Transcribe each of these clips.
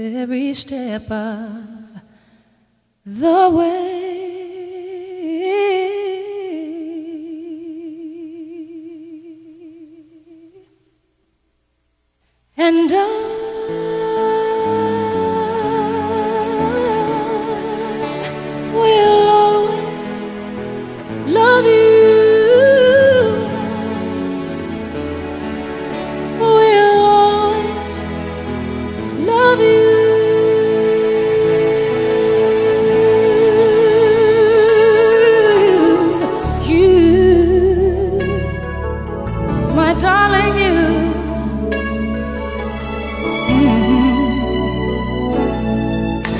every step of the way. And I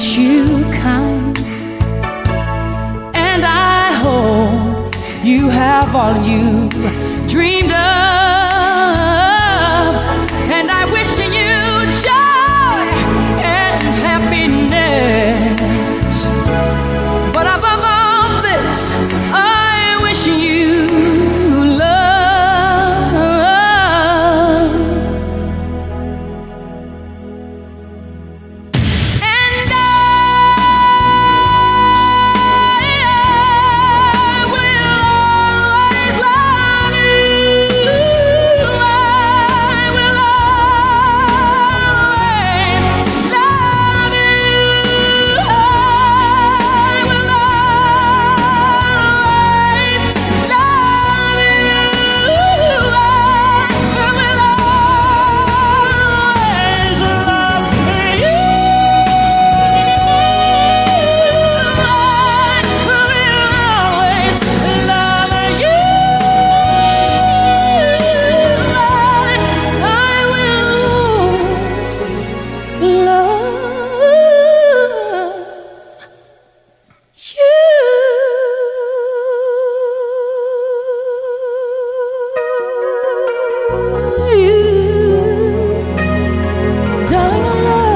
life treats you kind, and I hope you have all you dreamed of, Darling, I love